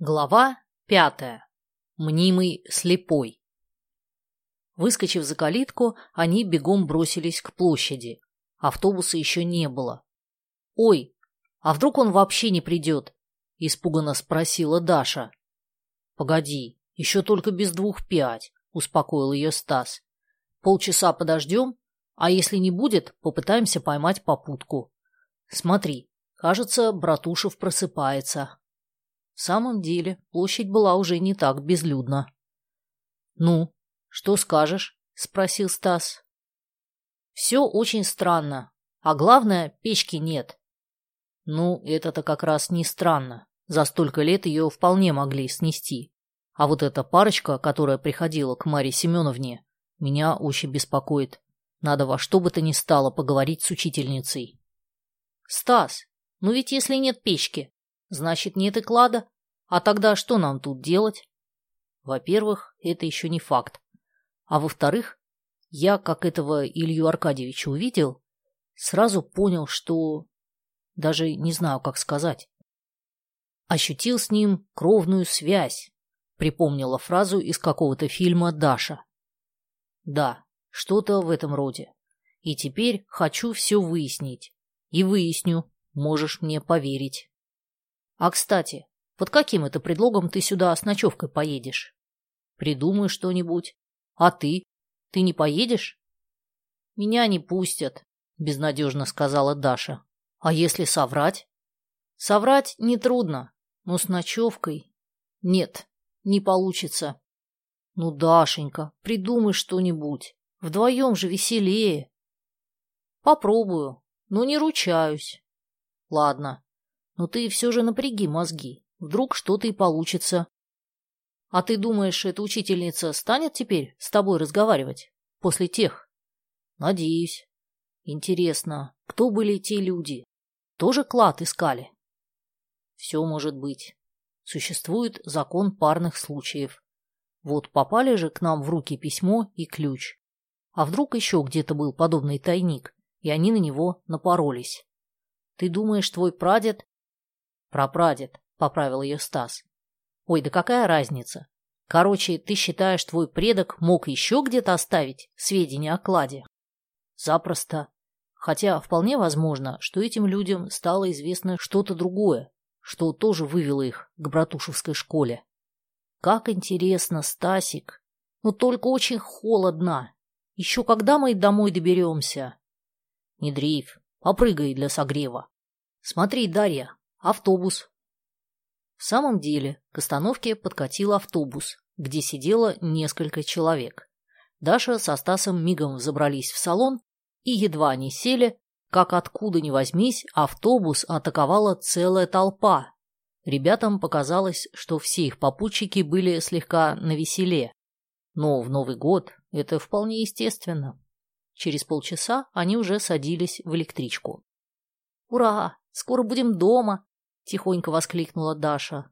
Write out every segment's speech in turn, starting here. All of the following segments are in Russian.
Глава пятая. Мнимый слепой. Выскочив за калитку, они бегом бросились к площади. Автобуса еще не было. «Ой, а вдруг он вообще не придет?» – испуганно спросила Даша. «Погоди, еще только без двух пять», – успокоил ее Стас. «Полчаса подождем, а если не будет, попытаемся поймать попутку. Смотри, кажется, Братушев просыпается». В самом деле, площадь была уже не так безлюдна. «Ну, что скажешь?» — спросил Стас. «Все очень странно. А главное, печки нет». «Ну, это-то как раз не странно. За столько лет ее вполне могли снести. А вот эта парочка, которая приходила к Марье Семеновне, меня очень беспокоит. Надо во что бы то ни стало поговорить с учительницей». «Стас, ну ведь если нет печки, Значит, нет и клада. А тогда что нам тут делать? Во-первых, это еще не факт. А во-вторых, я, как этого Илью Аркадьевича увидел, сразу понял, что... Даже не знаю, как сказать. Ощутил с ним кровную связь, припомнила фразу из какого-то фильма Даша. Да, что-то в этом роде. И теперь хочу все выяснить. И выясню, можешь мне поверить. А, кстати, под каким это предлогом ты сюда с ночевкой поедешь? Придумай что-нибудь. А ты? Ты не поедешь? Меня не пустят, безнадежно сказала Даша. А если соврать? Соврать нетрудно, но с ночевкой... Нет, не получится. Ну, Дашенька, придумай что-нибудь. Вдвоем же веселее. Попробую, но не ручаюсь. Ладно, но ты все же напряги мозги. Вдруг что-то и получится. А ты думаешь, эта учительница станет теперь с тобой разговаривать? После тех? Надеюсь. Интересно, кто были те люди? Тоже клад искали? Все может быть. Существует закон парных случаев. Вот попали же к нам в руки письмо и ключ. А вдруг еще где-то был подобный тайник, и они на него напоролись? Ты думаешь, твой прадед Прапрадед, поправил ее Стас. Ой, да какая разница? Короче, ты считаешь, твой предок мог еще где-то оставить сведения о кладе? Запросто. Хотя вполне возможно, что этим людям стало известно что-то другое, что тоже вывело их к братушевской школе. Как интересно, Стасик. Но только очень холодно. Еще когда мы домой доберемся? Не дрейф, попрыгай для согрева. Смотри, Дарья, Автобус. В самом деле, к остановке подкатил автобус, где сидело несколько человек. Даша со Стасом мигом забрались в салон, и едва они сели, как откуда ни возьмись, автобус атаковала целая толпа. Ребятам показалось, что все их попутчики были слегка навеселе. Но в Новый год это вполне естественно. Через полчаса они уже садились в электричку. «Ура! Скоро будем дома!» — тихонько воскликнула Даша.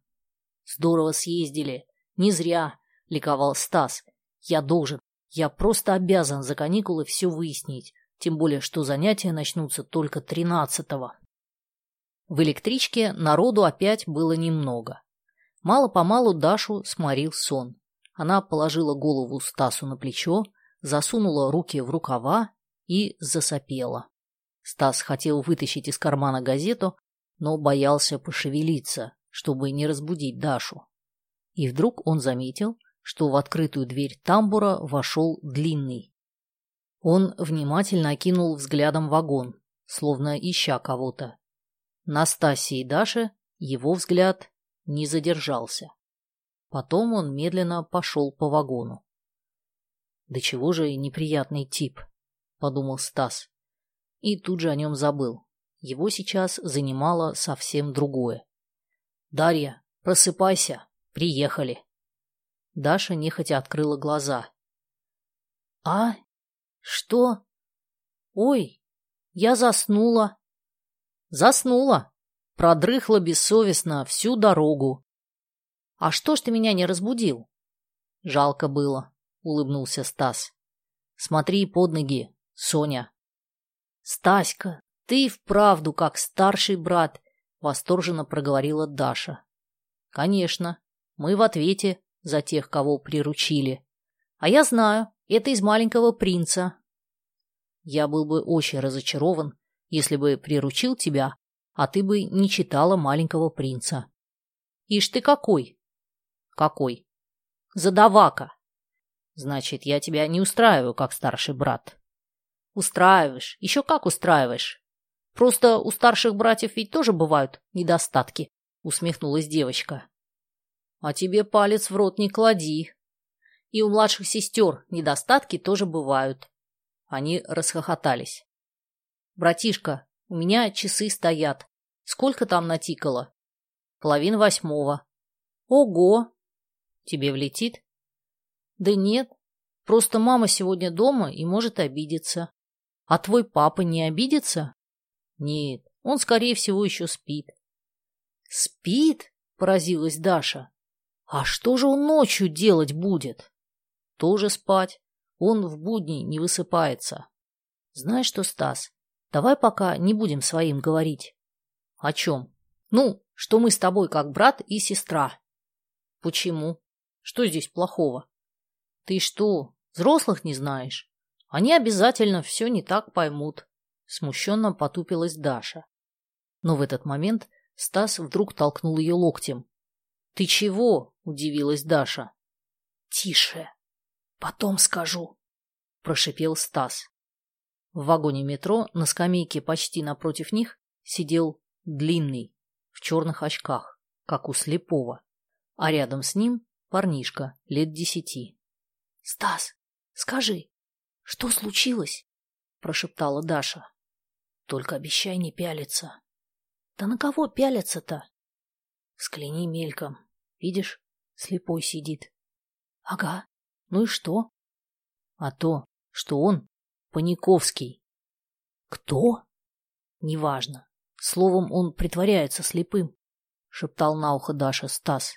«Здорово съездили. Не зря», — ликовал Стас. «Я должен, я просто обязан за каникулы все выяснить, тем более, что занятия начнутся только тринадцатого». В электричке народу опять было немного. Мало-помалу Дашу сморил сон. Она положила голову Стасу на плечо, засунула руки в рукава и засопела. Стас хотел вытащить из кармана газету, но боялся пошевелиться, чтобы не разбудить Дашу. И вдруг он заметил, что в открытую дверь тамбура вошел длинный. Он внимательно окинул взглядом вагон, словно ища кого-то. На Стасе и Даше его взгляд не задержался. Потом он медленно пошел по вагону. «Да чего же неприятный тип», — подумал Стас. И тут же о нем забыл. Его сейчас занимало совсем другое. «Дарья, просыпайся! Приехали!» Даша нехотя открыла глаза. «А? Что? Ой, я заснула!» «Заснула! Продрыхла бессовестно всю дорогу!» «А что ж ты меня не разбудил?» «Жалко было», — улыбнулся Стас. «Смотри под ноги, Соня». «Стаська, «Ты вправду как старший брат», — восторженно проговорила Даша. Конечно, мы в ответе за тех, кого приручили. А я знаю, это из маленького принца. Я был бы очень разочарован, если бы приручил тебя, а ты бы не читала маленького принца. Ишь ты какой? Какой? Задавака. Значит, я тебя не устраиваю, как старший брат. Устраиваешь. Еще как устраиваешь. Просто у старших братьев ведь тоже бывают недостатки, усмехнулась девочка. А тебе палец в рот не клади. И у младших сестер недостатки тоже бывают. Они расхохотались. Братишка, у меня часы стоят. Сколько там натикало? Половина восьмого. Ого! Тебе влетит? Да нет, просто мама сегодня дома и может обидеться. А твой папа не обидится? Нет, он, скорее всего, еще спит. Спит? Поразилась Даша. А что же он ночью делать будет? Тоже спать. Он в будни не высыпается. Знаешь что, Стас, давай пока не будем своим говорить. О чем? Ну, что мы с тобой как брат и сестра. Почему? Что здесь плохого? Ты что, взрослых не знаешь? Они обязательно все не так поймут. Смущенно потупилась Даша. Но в этот момент Стас вдруг толкнул ее локтем. «Ты чего?» – удивилась Даша. «Тише. Потом скажу», – прошипел Стас. В вагоне метро на скамейке почти напротив них сидел длинный, в черных очках, как у слепого, а рядом с ним парнишка лет десяти. — Стас, скажи, что случилось? — прошептала Даша. — Только обещай не пялиться. — Да на кого пялиться-то? — Скляни мельком. Видишь, слепой сидит. — Ага. Ну и что? — А то, что он Паниковский. — Кто? — Неважно. Словом, он притворяется слепым, — шептал на ухо Даша Стас.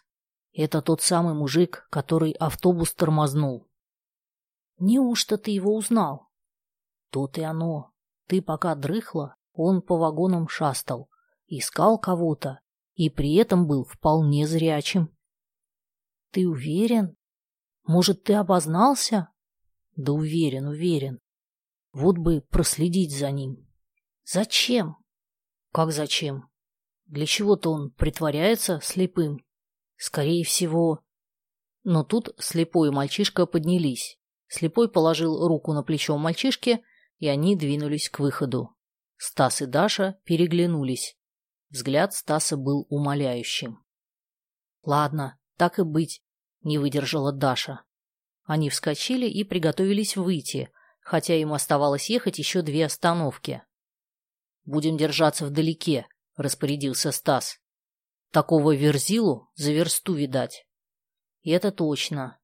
Это тот самый мужик, который автобус тормознул. Неужто ты его узнал? То-то и оно. Ты пока дрыхла, он по вагонам шастал, искал кого-то, и при этом был вполне зрячим. Ты уверен? Может, ты обознался? Да уверен, уверен. Вот бы проследить за ним. Зачем? Как зачем? Для чего-то он притворяется слепым. Скорее всего... Но тут слепой мальчишка поднялись. Слепой положил руку на плечо мальчишки, и они двинулись к выходу. Стас и Даша переглянулись. Взгляд Стаса был умоляющим. «Ладно, так и быть», — не выдержала Даша. Они вскочили и приготовились выйти, хотя им оставалось ехать еще две остановки. Будем держаться вдалеке, распорядился Стас. Такого верзилу за версту видать. Это точно.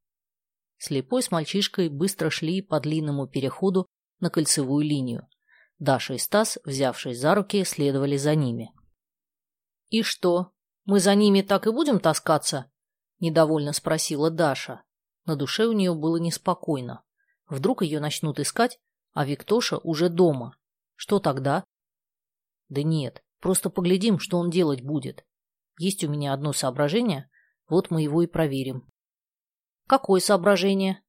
Слепой с мальчишкой быстро шли по длинному переходу на кольцевую линию. Даша и Стас, взявшись за руки, следовали за ними. «И что, мы за ними так и будем таскаться?» – недовольно спросила Даша. На душе у нее было неспокойно. Вдруг ее начнут искать, а Виктоша уже дома. Что тогда? Да нет, просто поглядим, что он делать будет. Есть у меня одно соображение, вот мы его и проверим. Какое соображение?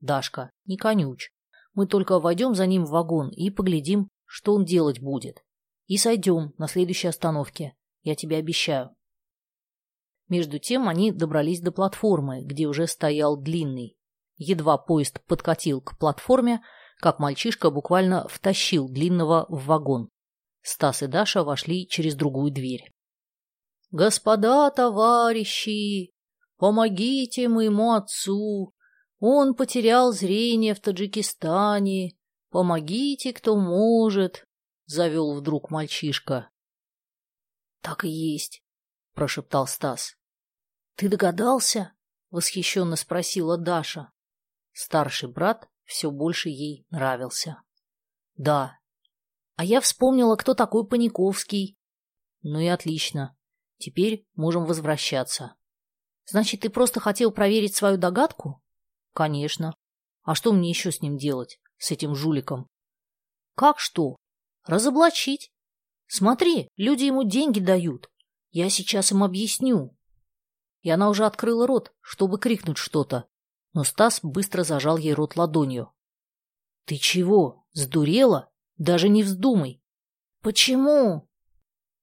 Дашка, не конюч. Мы только войдем за ним в вагон и поглядим, что он делать будет. И сойдем на следующей остановке. Я тебе обещаю. Между тем они добрались до платформы, где уже стоял длинный. Едва поезд подкатил к платформе, как мальчишка буквально втащил длинного в вагон. Стас и Даша вошли через другую дверь. «Господа товарищи, помогите моему отцу! Он потерял зрение в Таджикистане. Помогите, кто может!» — завел вдруг мальчишка. «Так и есть», — прошептал Стас. «Ты догадался?» — восхищенно спросила Даша. Старший брат все больше ей нравился. «Да, а я вспомнила, кто такой Паниковский. Ну и отлично. Теперь можем возвращаться. Значит, ты просто хотел проверить свою догадку? Конечно. А что мне еще с ним делать, с этим жуликом? Как что? Разоблачить. Смотри, люди ему деньги дают. Я сейчас им объясню. и она уже открыла рот, чтобы крикнуть что-то, но Стас быстро зажал ей рот ладонью. «Ты чего, сдурела? Даже не вздумай!» «Почему?»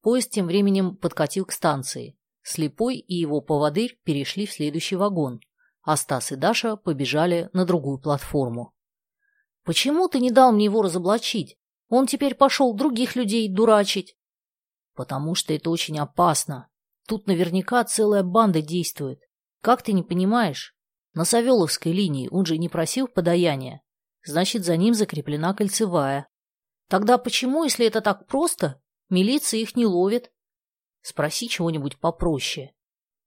Поезд тем временем подкатил к станции. Слепой и его поводырь перешли в следующий вагон, а Стас и Даша побежали на другую платформу. «Почему ты не дал мне его разоблачить? Он теперь пошел других людей дурачить». «Потому что это очень опасно. Тут наверняка целая банда действует. Как ты не понимаешь? На Савеловской линии он же не просил подаяния. Значит, за ним закреплена кольцевая. Тогда почему, если это так просто, милиция их не ловит? Спроси чего-нибудь попроще.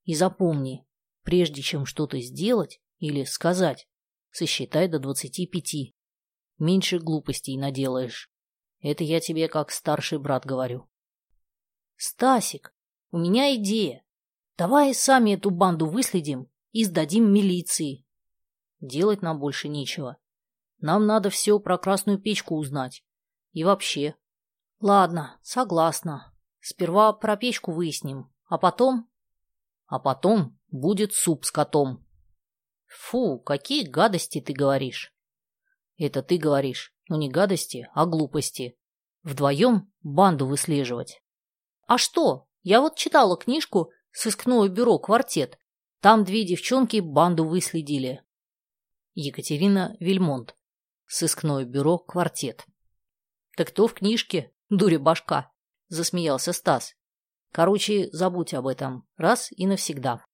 И запомни, прежде чем что-то сделать или сказать, сосчитай до двадцати пяти. Меньше глупостей наделаешь. Это я тебе как старший брат говорю. Стасик, у меня идея. Давай сами эту банду выследим и сдадим милиции. Делать нам больше нечего. Нам надо все про красную печку узнать. И вообще. Ладно, согласна. Сперва про печку выясним, а потом... А потом будет суп с котом. Фу, какие гадости ты говоришь. Это ты говоришь, но не гадости, а глупости. Вдвоем банду выслеживать. А что? Я вот читала книжку «Сыскное бюро Квартет». Там две девчонки банду выследили. Екатерина Вильмонт. Сыскное бюро «Квартет». «Так кто в книжке? Дуря башка!» – засмеялся Стас. «Короче, забудь об этом раз и навсегда».